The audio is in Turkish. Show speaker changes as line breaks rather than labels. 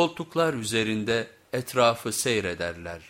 koltuklar üzerinde etrafı seyrederler.